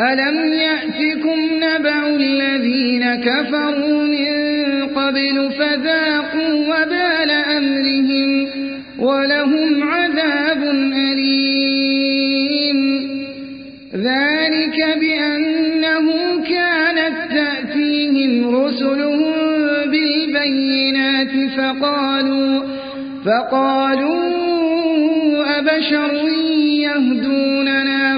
ألم يأتكم نبع الذين كفروا من قبل فذاقوا وبال أمرهم ولهم عذاب أليم ذلك بأنه كانت تأتيهم رسلهم بالبينات فقالوا فقالوا أبشر يهدوننا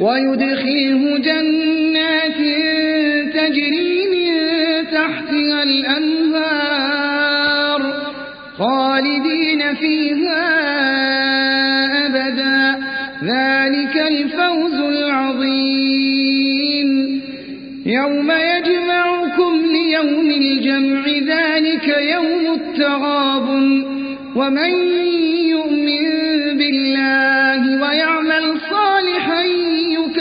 ويدخله جنات تجري من تحتها الأنهار خالدين فيها أبدا. ذلك الفوز العظيم. يوم يجمعكم ليوم الجمع ذلك يوم التغاب ومن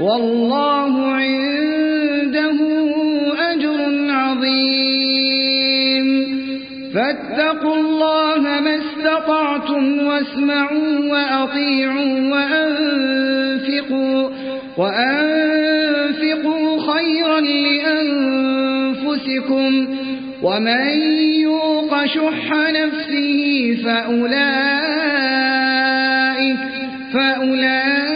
والله عنده أجر عظيم. فاتقوا الله ما استطعتم واسمعوا وأطيعوا وأنفقوا, وأنفقوا خيرا لأنفسكم. ومن يوق شح نفسه فأولئك, فأولئك